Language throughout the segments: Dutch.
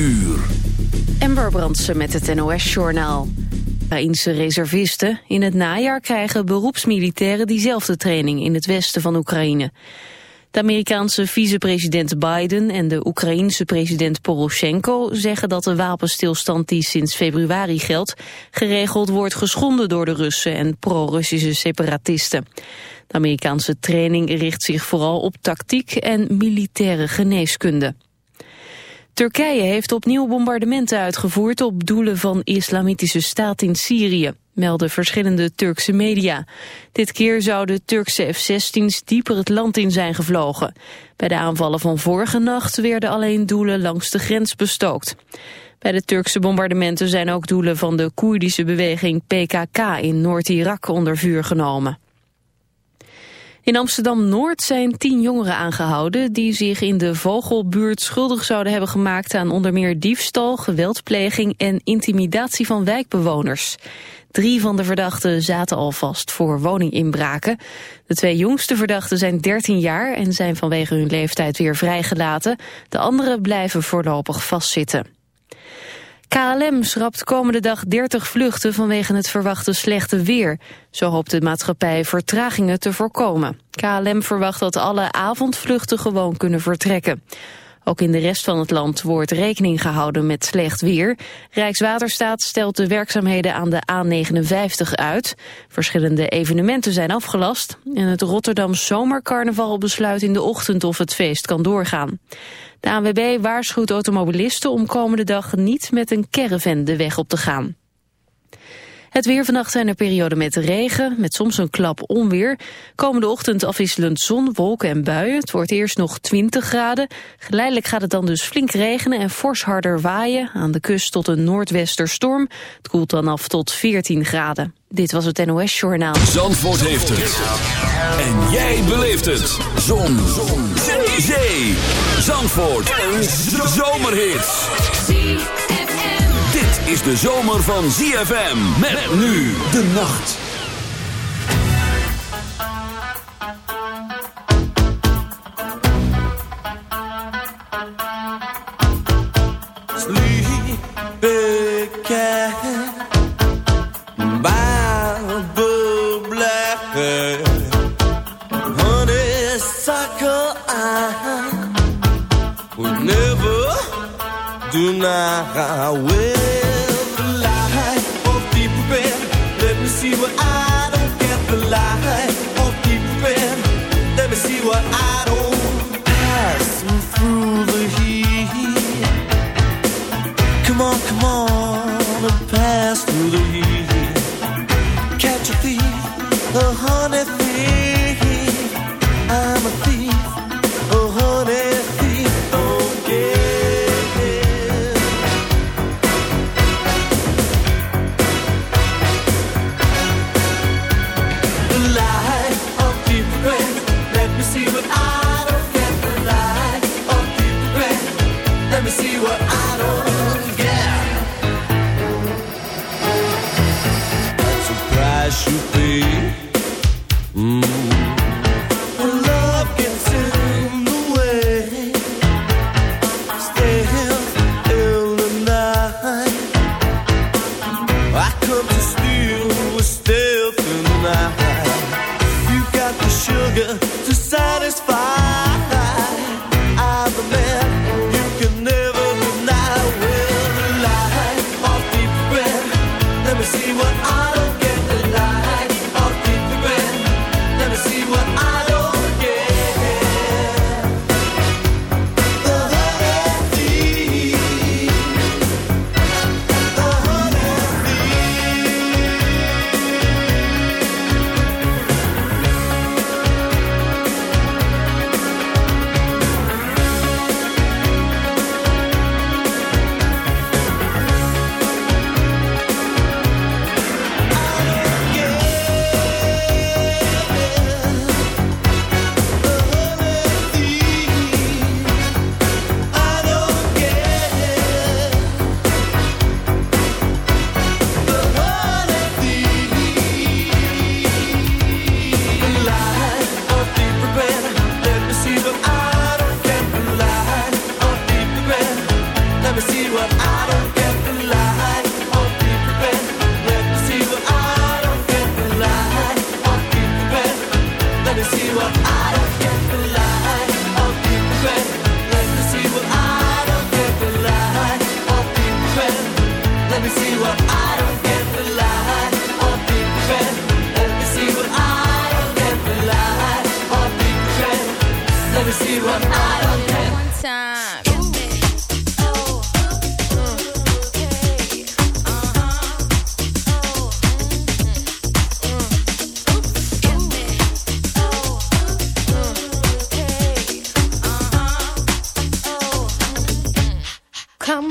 uur. Brandsen met het NOS-journaal. Oekraïnse reservisten in het najaar krijgen beroepsmilitairen diezelfde training in het westen van Oekraïne. De Amerikaanse vicepresident Biden en de Oekraïense president Poroshenko zeggen dat de wapenstilstand die sinds februari geldt geregeld wordt geschonden door de Russen en pro-Russische separatisten. De Amerikaanse training richt zich vooral op tactiek en militaire geneeskunde. Turkije heeft opnieuw bombardementen uitgevoerd op doelen van islamitische staat in Syrië, melden verschillende Turkse media. Dit keer zouden Turkse F-16's dieper het land in zijn gevlogen. Bij de aanvallen van vorige nacht werden alleen doelen langs de grens bestookt. Bij de Turkse bombardementen zijn ook doelen van de Koerdische beweging PKK in Noord-Irak onder vuur genomen. In Amsterdam-Noord zijn tien jongeren aangehouden... die zich in de Vogelbuurt schuldig zouden hebben gemaakt... aan onder meer diefstal, geweldpleging en intimidatie van wijkbewoners. Drie van de verdachten zaten al vast voor woninginbraken. De twee jongste verdachten zijn 13 jaar... en zijn vanwege hun leeftijd weer vrijgelaten. De anderen blijven voorlopig vastzitten. KLM schrapt komende dag 30 vluchten vanwege het verwachte slechte weer. Zo hoopt de maatschappij vertragingen te voorkomen. KLM verwacht dat alle avondvluchten gewoon kunnen vertrekken. Ook in de rest van het land wordt rekening gehouden met slecht weer. Rijkswaterstaat stelt de werkzaamheden aan de A59 uit. Verschillende evenementen zijn afgelast. En het Rotterdam Zomercarnaval besluit in de ochtend of het feest kan doorgaan. De ANWB waarschuwt automobilisten om komende dag niet met een caravan de weg op te gaan. Het weer vannacht zijn er perioden met regen, met soms een klap onweer. Komende ochtend afwisselend zon, wolken en buien. Het wordt eerst nog 20 graden. Geleidelijk gaat het dan dus flink regenen en fors harder waaien. Aan de kust tot een noordwesterstorm. Het koelt dan af tot 14 graden. Dit was het NOS Journaal. Zandvoort heeft het. En jij beleeft het. Zon. zon. Zee. Zandvoort. Zomerhit is de zomer van ZFM. Met nu de nacht. I deny. Will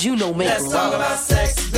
you know make Let's talk about sex.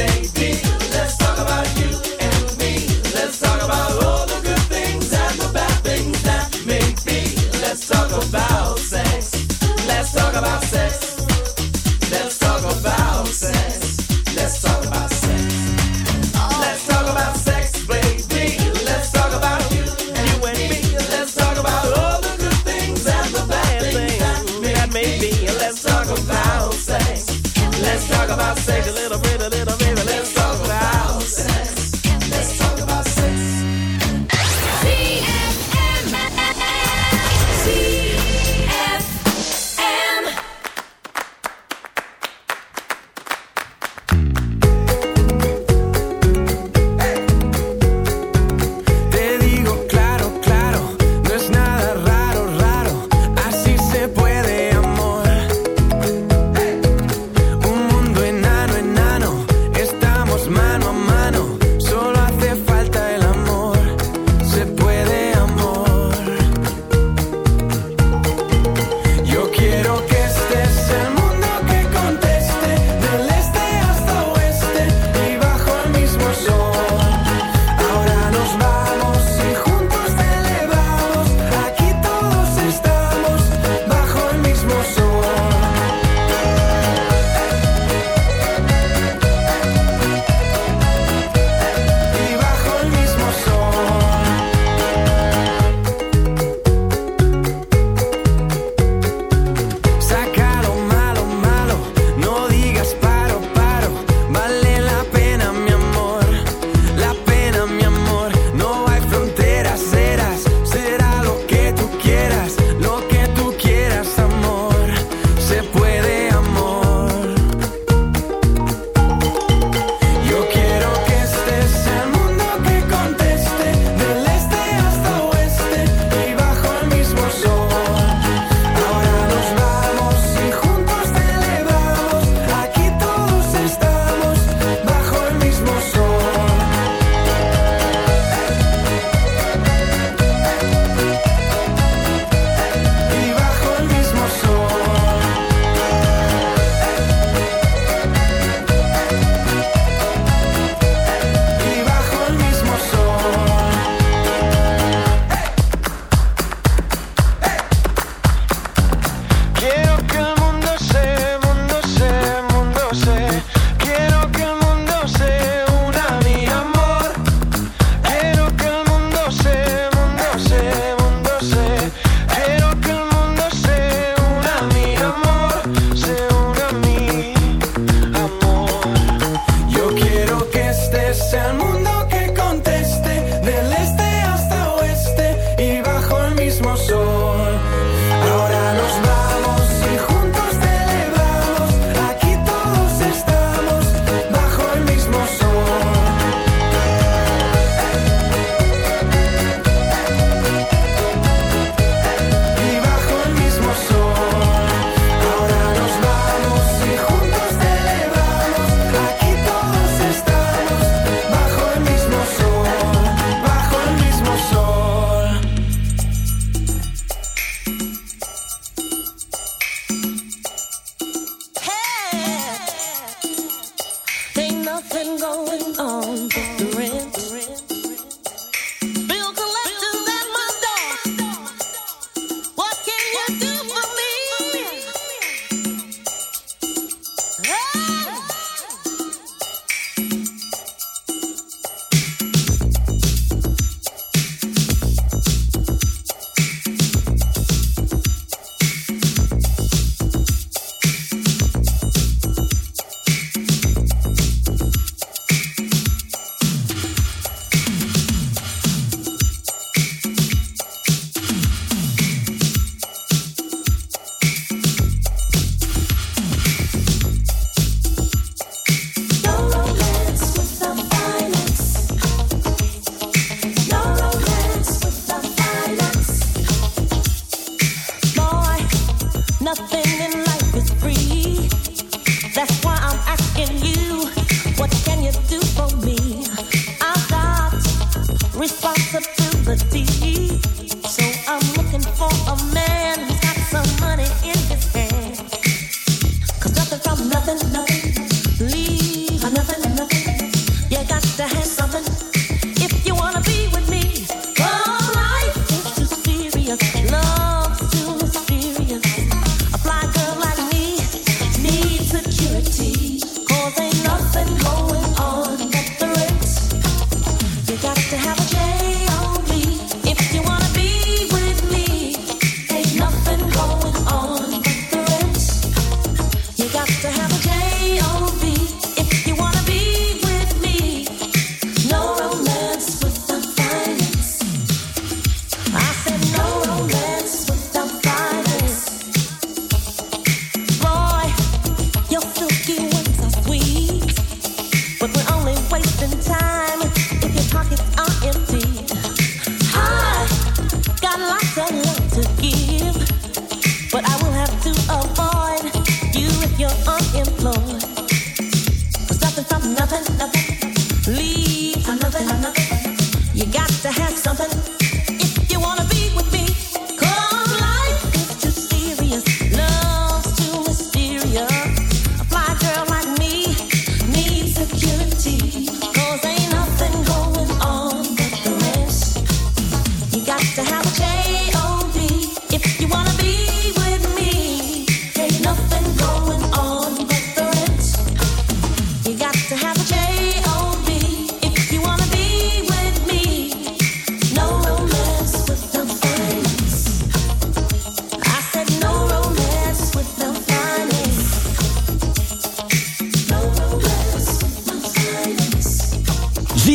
reality.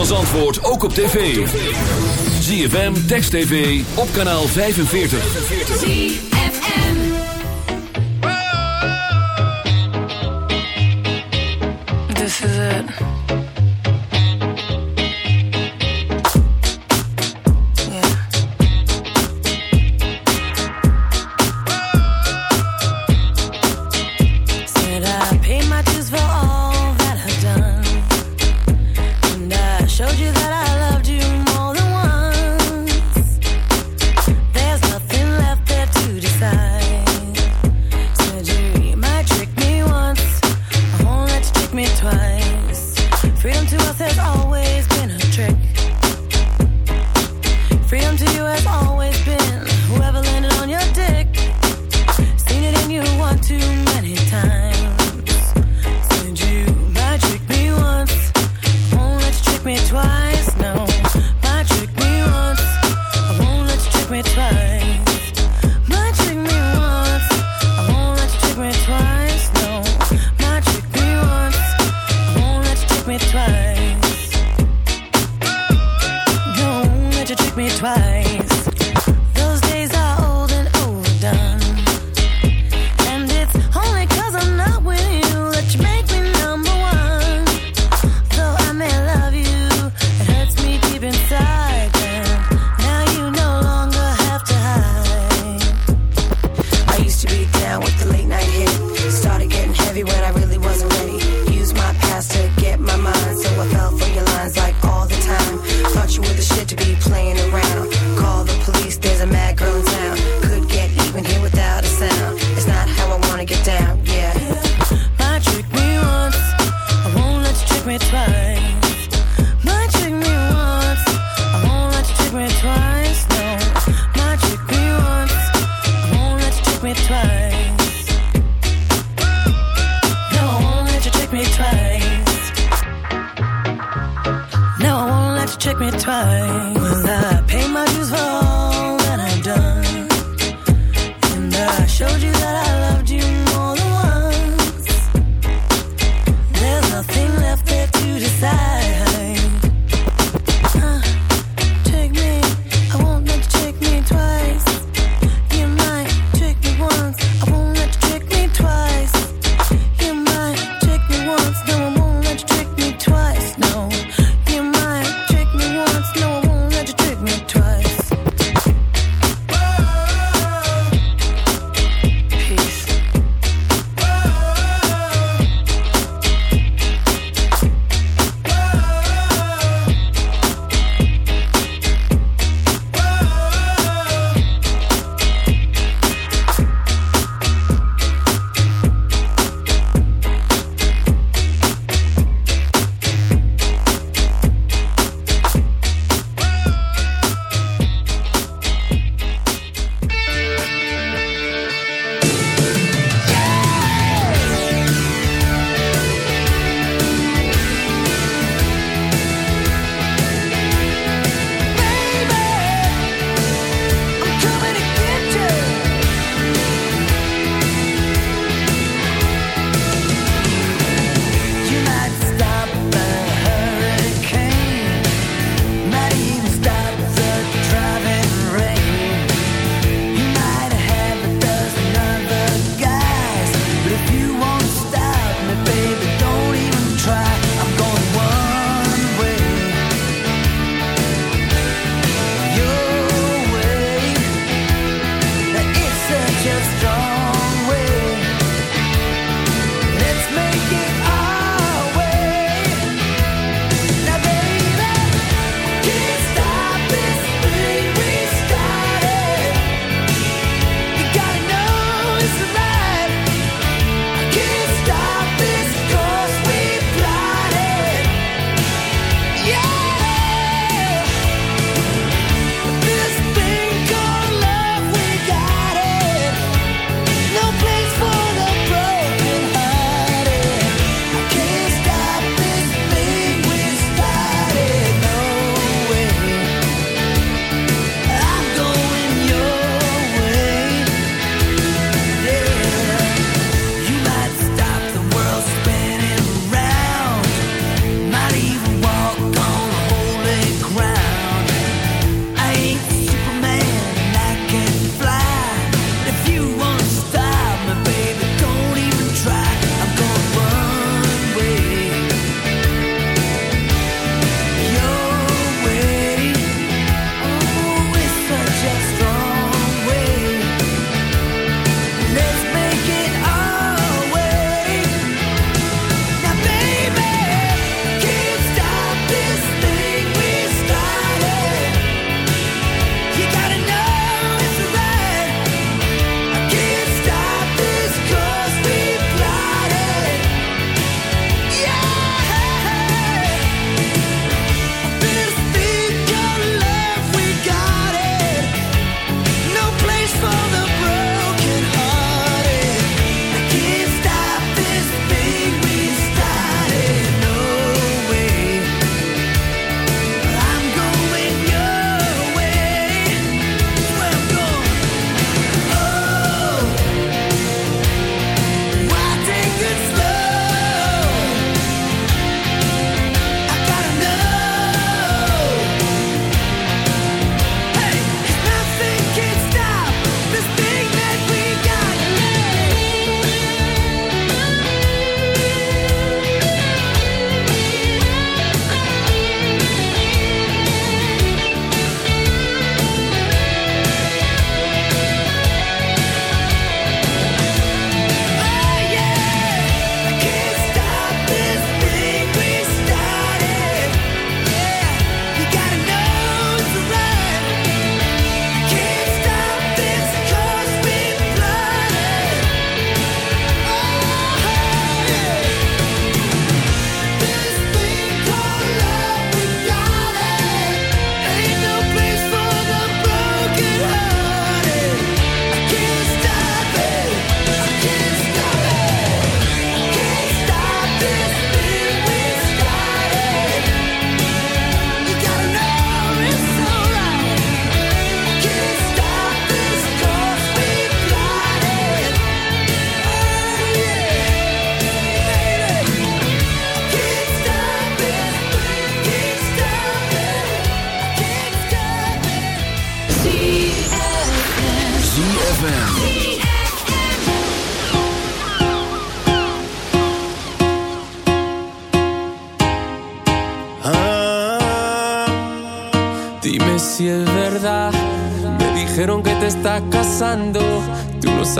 Als antwoord ook op tv. ZFM, Text TV, op kanaal 45. ZFM This is it.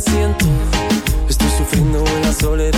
siento. Estoy sufriendo en la soledad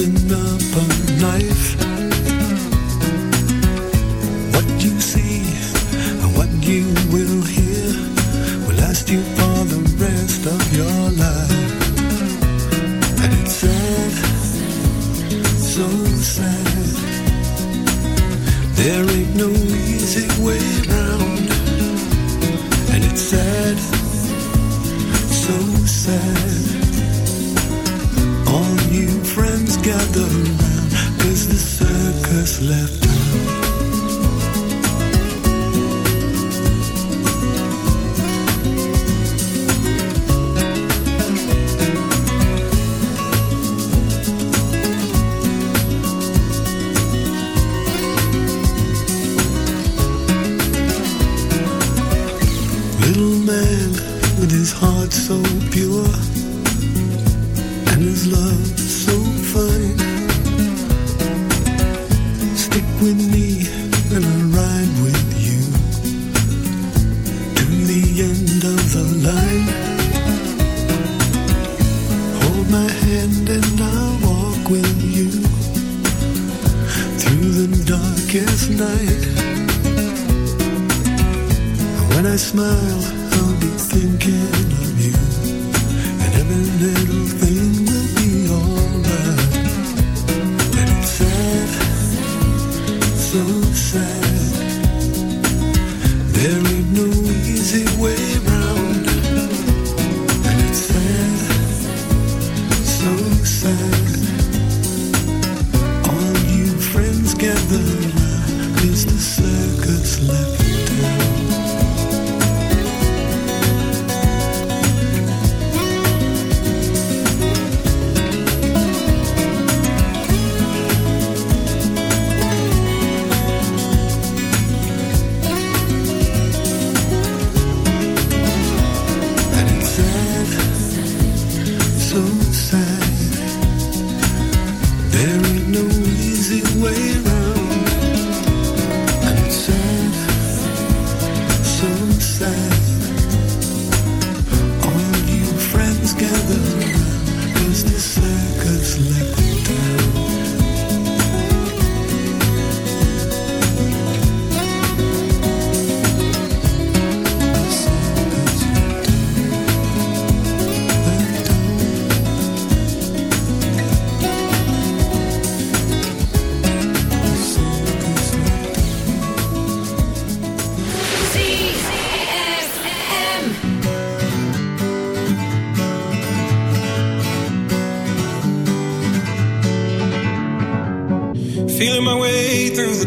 holding up a knife.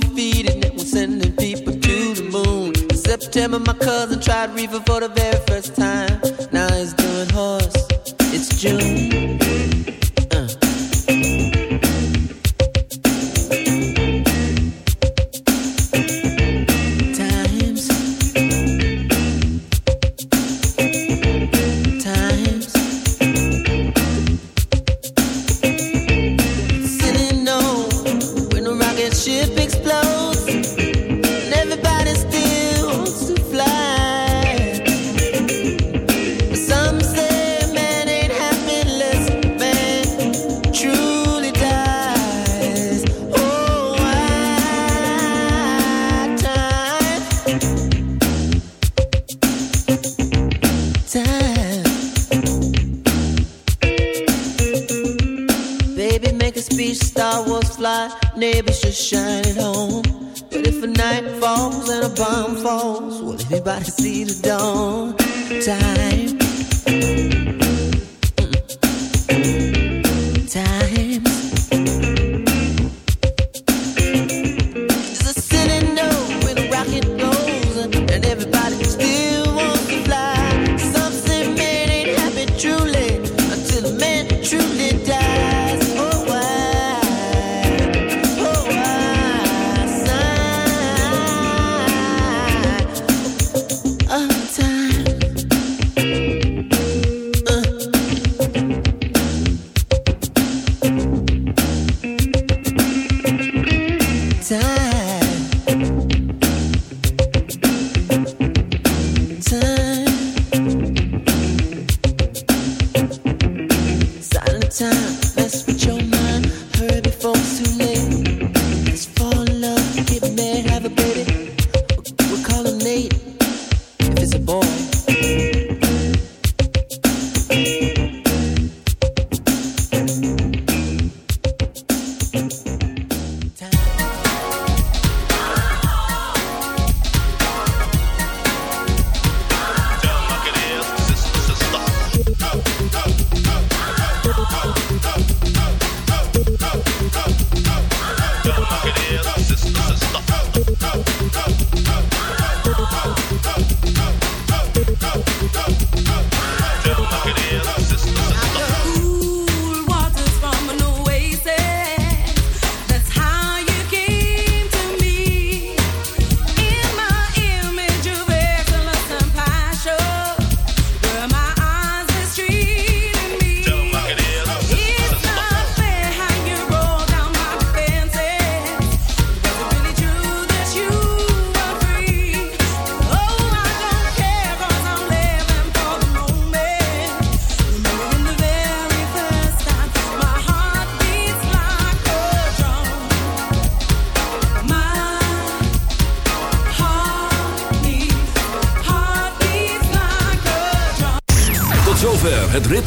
to feed it, we're sending people to the moon. In September, my cousin tried reefer for the very first time. Now he's doing horse. sun